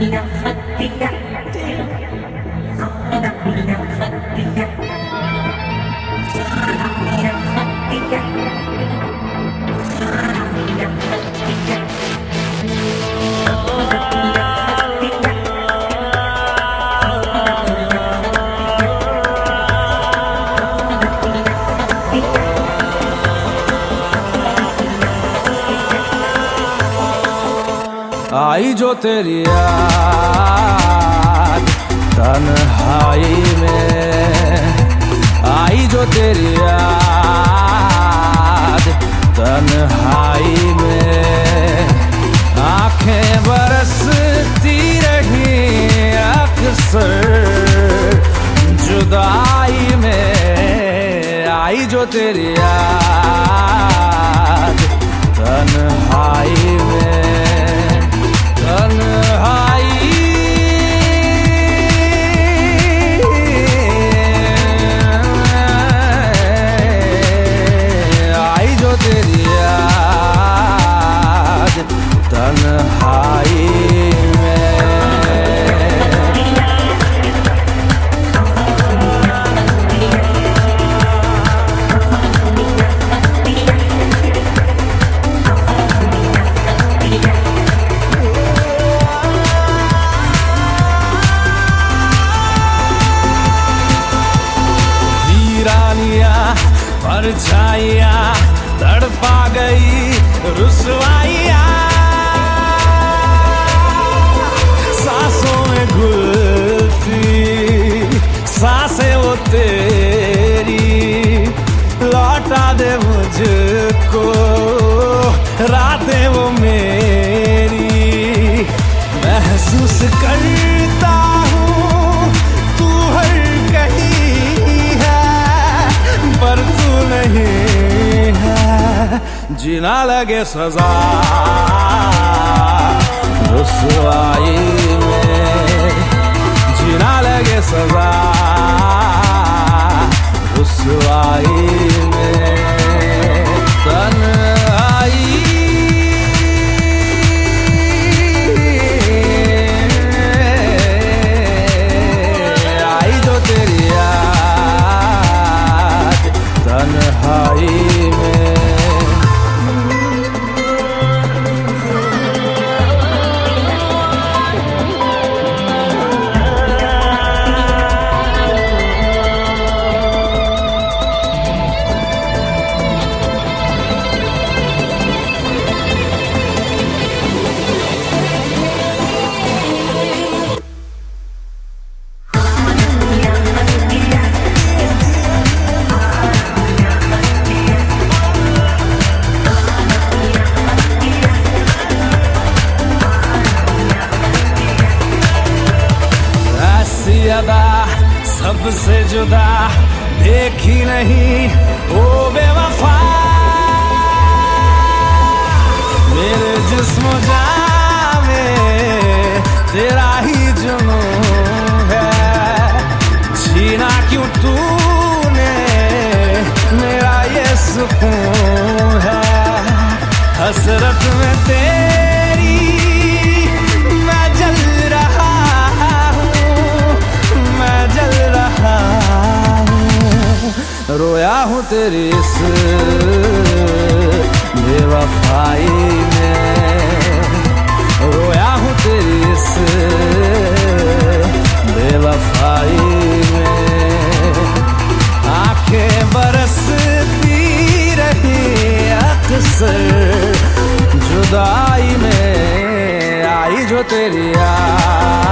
Tidak, tidak. आई जो तेरी याद, तन्हाई में। आई जो तेरी याद, तन्हाई में। आँखें बरसती रही, अक्सर जुदाई में। आई जो तेरी याद परछाइया तड़पा गई रुसवाइया। सांसों में घुलती, साँसें वो तेरी। लौटा दे मुझको, रातें वो मेरी। महसूस करता जीना लगे सजा रुसवाई में जीना लगे सजा रुसवाई अदा सबसे जुदा, देखी नहीं, ओ बेवफा। मेरे जिस्म में तेरा ही जुनून है। छीना क्यों तूने? मेरा ये सुकून है। हसरत में तेरी हूँ तेरी इस बेवफाई में। रोया हूँ तेरी इस बेवफाई में। आँखें बरसती रही अक्सर, जुदाई में आई जो तेरी याद।